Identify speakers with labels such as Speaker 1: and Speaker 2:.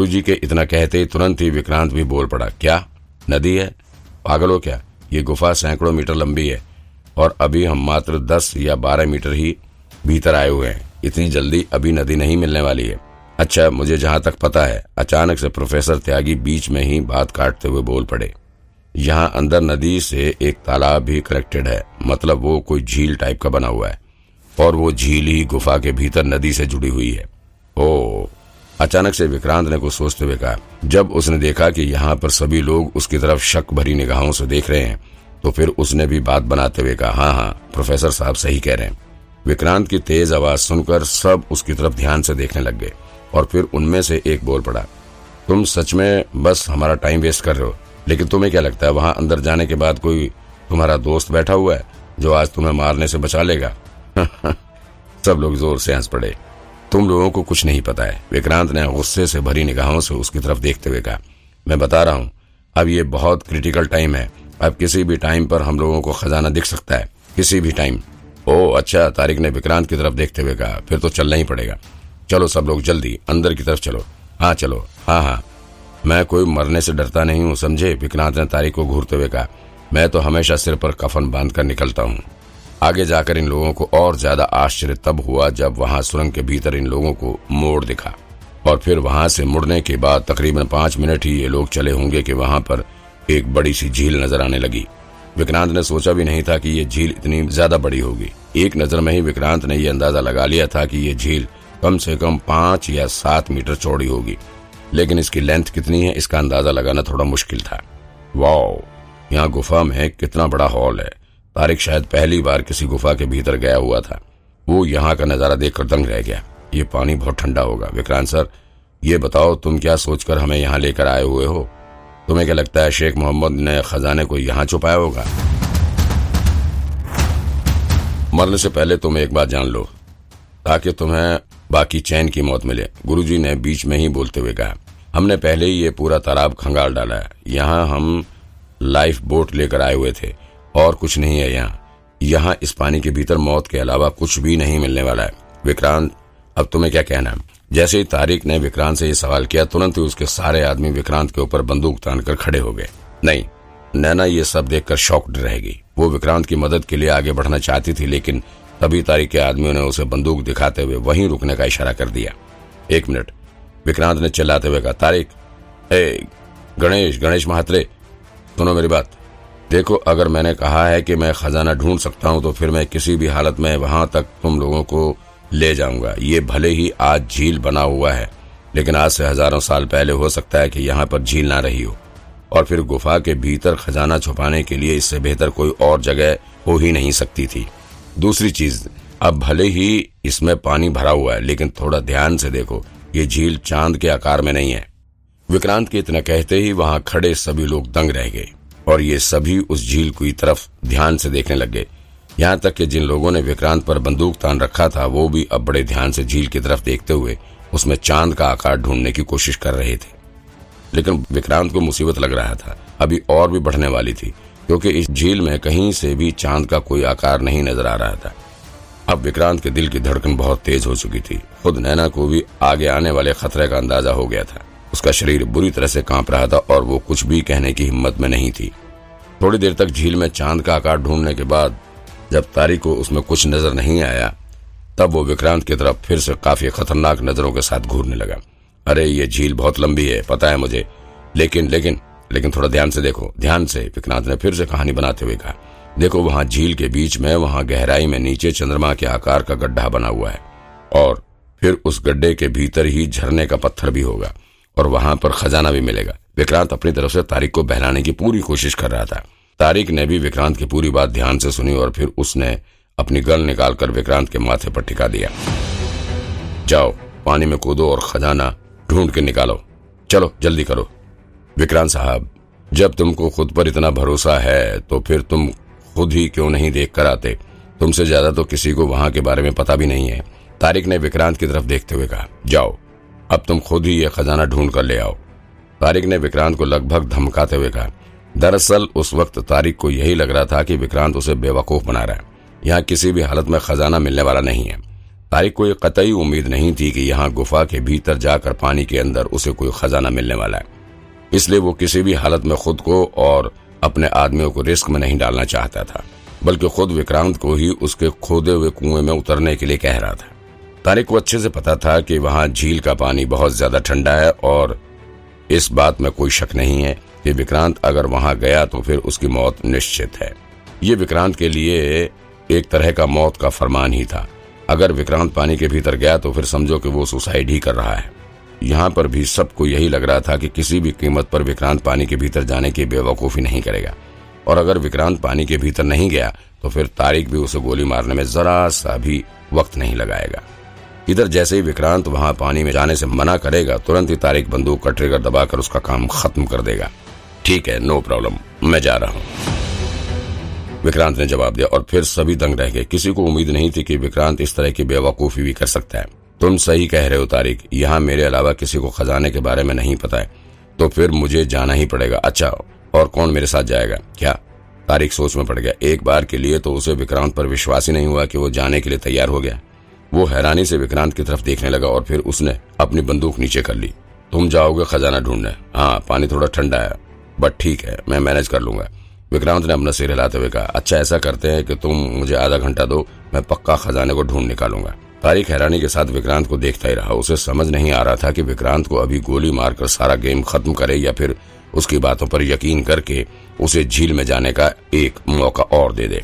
Speaker 1: गुरुजी के इतना कहते ही तुरंत ही विक्रांत भी बोल पड़ा, क्या? नदी है? पागल क्या? ये गुफा सैकड़ों मीटर लंबी है और अभी हम मात्र दस या बारह मीटर ही भीतर आए हुए हैं। इतनी जल्दी अभी नदी नहीं मिलने वाली है। अच्छा मुझे जहाँ तक पता है, अचानक से प्रोफेसर त्यागी बीच में ही बात काटते हुए बोल पड़े। यहाँ अंदर नदी से एक तालाब भी कनेक्टेड है मतलब वो कोई झील टाइप का बना हुआ है और वो झील ही गुफा के भीतर नदी से जुड़ी हुई है। ओ अचानक से विक्रांत ने कुछ सोचते हुए कहा, जब उसने देखा कि यहाँ पर सभी लोग उसकी तरफ़ शक भरी निगाहों से देख रहे हैं तो फिर उसने भी बात बनाते हुए कहा हाँ हाँ प्रोफेसर साहब सही कह रहे हैं। विक्रांत की तेज आवाज़ सुनकर सब उसकी तरफ़ ध्यान से देखने लग गए, और फिर उनमें से एक बोल पड़ा, तुम सच में बस हमारा टाइम वेस्ट कर रहे हो, लेकिन तुम्हें क्या लगता है, वहाँ अंदर जाने के बाद कोई तुम्हारा दोस्त बैठा हुआ है, जो आज तुम्हें मारने से बचा लेगा? सब लोग ज़ोर से हंस पड़े। तुम लोगों को कुछ नहीं पता है। विक्रांत ने गुस्से से भरी निगाहों से उसकी तरफ़ देखते हुए कहा, मैं बता रहा हूँ, अब ये बहुत क्रिटिकल टाइम है। अब किसी भी टाइम पर हम लोगों को खजाना दिख सकता है, किसी भी टाइम ओ अच्छा तारिक ने विक्रांत की तरफ़ देखते हुए कहा, फिर तो चलना ही पड़ेगा। चलो सब लोग जल्दी, अंदर की तरफ़ चलो। हाँ चलो। हाँ हाँ। मैं कोई मरने से डरता नहीं हूँ, समझे? विक्रांत ने तारिक को घूरते हुए कहा, मैं तो हमेशा सिर पर कफन बाँध कर निकलता हूँ। आगे जाकर इन लोगों को और ज़्यादा आश्चर्य तब हुआ जब वहाँ सुरंग के भीतर इन लोगों को मोड़ दिखा। और फिर वहाँ से मुड़ने के बाद तकरीबन पाँच मिनट ही ये लोग चले होंगे कि वहाँ पर एक बड़ी सी झील नज़र आने लगी। विक्रांत ने सोचा भी नहीं था कि ये झील इतनी ज़्यादा बड़ी होगी। एक नज़र में ही विक्रांत ने यह अंदाज़ा लगा लिया था कि ये झील कम से कम पाँच या सात मीटर चौड़ी होगी। लेकिन इसकी लेंथ कितनी है, इसका अंदाज़ा लगाना थोड़ा मुश्किल था। वाओ, यहाँ गुफा में कितना बड़ा हॉल है। तारिक शायद पहली बार किसी गुफा के भीतर गया हुआ था। वो यहाँ का नज़ारा देखकर दंग रह गया। ये पानी बहुत ठंडा होगा। विक्रांत सर, ये बताओ, तुम क्या सोचकर हमें यहाँ लेकर आए हुए हो? तुम्हें क्या लगता है शेख मोहम्मद ने खजाने को यहाँ छुपाया होगा? मरने से पहले तुम एक बात जान लो, ताकि तुम्हें बाकी चैन की मौत मिले। गुरुजी ने बीच में ही बोलते हुए कहा, हमने पहले ही ये पूरा तालाब खंगाल डाला है। यहाँ हम लाइफ बोट लेकर आए हुए थे। और कुछ नहीं है यहाँ। यहाँ इस पानी के भीतर मौत के अलावा कुछ भी नहीं मिलने वाला है। विक्रांत, अब तुम्हें क्या कहना है? जैसे ही तारिक ने विक्रांत से ये सवाल किया, तुरंत ही उसके सारे आदमी विक्रांत के ऊपर बंदूक तान कर खड़े हो गए। नहीं, नैना ये सब देखकर शॉक्ड रहेगी। वो विक्रांत की मदद के लिए आगे बढ़ना चाहती थी, लेकिन तभी तारिक के आदमियों ने उसे बंदूक दिखाते हुए वहीं रुकने का इशारा कर दिया। एक मिनट। विक्रांत ने चिल्लाते हुए कहा, तारिक, ए, गणेश गणेश महात्रे, सुनो मेरी बात। देखो, अगर मैंने कहा है कि मैं खजाना ढूंढ सकता हूँ तो फिर मैं किसी भी हालत में वहाँ तक तुम लोगों को ले जाऊँगा। ये भले ही आज झील बना हुआ है, लेकिन आज से हज़ारों साल पहले हो सकता है कि यहाँ पर झील ना रही हो। और फिर गुफा के भीतर खजाना छुपाने के लिए इससे बेहतर कोई और जगह हो ही नहीं सकती थी। दूसरी चीज़, अब भले ही इसमें पानी भरा हुआ है, लेकिन थोड़ा ध्यान से देखो, ये झील चाँद के आकार में नहीं है। विक्रांत के इतना कहते ही वहाँ खड़े सभी लोग दंग रह गए। और ये सभी उस झील की तरफ़ ध्यान से देखने लग गए। यहाँ तक कि जिन लोगों ने विक्रांत पर बंदूक तान रखा था, वो भी अब बड़े ध्यान से झील की तरफ़ देखते हुए उसमें चाँद का आकार ढूँढने की कोशिश कर रहे थे। लेकिन विक्रांत को मुसीबत लग रहा था। अभी और भी बढ़ने वाली थी, क्योंकि इस झील में कहीं से भी चाँद का कोई आकार नहीं नज़र आ रहा था। अब विक्रांत के दिल की धड़कन बहुत तेज हो चुकी थी। खुद नैना को भी आगे आने वाले खतरे का अंदाज़ा हो गया था। उसका शरीर बुरी तरह से काँप रहा था और वो कुछ भी कहने की हिम्मत में नहीं थी। थोड़ी देर तक झील में चाँद का आकार ढूँढने के बाद, जब तारी को उसमें कुछ नज़र नहीं आया, तब वो विक्रांत की तरफ़ फिर से काफ़ी खतरनाक नज़रों के साथ घूरने लगा। अरे, ये झील बहुत लंबी है, पता है मुझे। लेकिन लेकिन लेकिन थोड़ा ध्यान से देखो, ध्यान से, विक्रांत ने फिर से कहानी बनाते हुए कहा। देखो, वहाँ झील के बीच में, वहाँ गहराई में नीचे चंद्रमा के आकार का गड्ढा बना हुआ है, और फिर उस गड्ढे के भीतर ही झरने का पत्थर भी होगा। और वहाँ पर खजाना भी मिलेगा। विक्रांत अपनी तरफ़ से तारिक को बहलाने की पूरी कोशिश कर रहा था। तारिक ने भी विक्रांत की पूरी बात ध्यान से सुनी और फिर उसने अपनी गल निकालकर विक्रांत के माथे पर टिका दिया। जाओ, पानी में कूदो और खजाना ढूंढ के निकालो। चलो, जल्दी करो। विक्रांत साहब, जब तुमको खुद पर इतना भरोसा है तो फिर तुम खुद ही क्यों नहीं देख कर आते? तुमसे ज़्यादा तो किसी को वहाँ के बारे में पता भी नहीं है। तारिक ने विक्रांत की तरफ़ देखते हुए कहा, जाओ अब तुम खुद ही ये खजाना ढूंढ कर ले आओ। तारिक ने विक्रांत को लगभग धमकाते हुए कहा। दरअसल, उस वक्त तारिक को यही लग रहा था कि विक्रांत उसे बेवकूफ़ बना रहा है। यहाँ किसी भी हालत में खजाना मिलने वाला नहीं है। तारिक को एक कतई उम्मीद नहीं थी कि यहाँ गुफा के भीतर जाकर पानी के अंदर उसे कोई खजाना मिलने वाला है। इसलिए वो किसी भी हालत में खुद को और अपने आदमियों को रिस्क में नहीं डालना चाहता था, बल्कि खुद विक्रांत को ही उसके खोदे हुए कुएँ में उतरने के लिए कह रहा था। तारिक को अच्छे से पता था कि वहाँ झील का पानी बहुत ज़्यादा ठंडा है और इस बात में कोई शक नहीं है कि विक्रांत अगर वहाँ गया तो फिर उसकी मौत निश्चित है। ये विक्रांत के लिए एक तरह का मौत का फरमान ही था। अगर विक्रांत पानी के भीतर गया तो फिर समझो कि वो सुसाइड ही कर रहा है। यहाँ पर भी सबको यही लग रहा था कि किसी भी कीमत पर विक्रांत पानी के भीतर जाने की बेवकूफ़ी नहीं करेगा। और अगर विक्रांत पानी के भीतर नहीं गया तो फिर तारिक भी उसे गोली मारने में जरा सा भी वक्त नहीं लगाएगा। इधर जैसे ही विक्रांत वहाँ पानी में जाने से मना करेगा, तुरंत ही तारिक बंदूक का ट्रिगर दबाकर उसका काम खत्म कर देगा। ठीक है नो प्रॉब्लम मैं जा रहा हूँ। विक्रांत ने जवाब दिया और फिर सभी दंग रह गए। किसी को उम्मीद नहीं थी कि विक्रांत इस तरह की बेवकूफ़ी भी कर सकता है। तुम सही कह रहे हो तारिक यहाँ मेरे अलावा किसी को खजाने के बारे में नहीं पता है। तो फिर मुझे जाना ही पड़ेगा। अच्छा और कौन मेरे साथ जाएगा? क्या? तारिक सोच में पड़ गया। एक बार के लिए तो उसे विक्रांत पर विश्वास ही नहीं हुआ कि वो जाने के लिए तैयार हो गया। वो हैरानी से विक्रांत की तरफ़ देखने लगा और फिर उसने अपनी बंदूक नीचे कर ली। तुम जाओगे खजाना ढूँढने। हाँ पानी थोड़ा ठंडा है बट ठीक है, मैं मैनेज कर लूँगा। विक्रांत ने अपना सिर हिलाते हुए कहा अच्छा ऐसा करते हैं कि तुम मुझे आधा घंटा दो, मैं पक्का खजाने को ढूंढ निकालूँगा। तारिक हैरानी के साथ विक्रांत को देखता ही रहा। उसे समझ नहीं आ रहा था कि विक्रांत को अभी गोली मारकर सारा गेम खत्म करे या फिर उसकी बातों पर यकीन करके उसे झील में जाने का एक मौका और दे दे।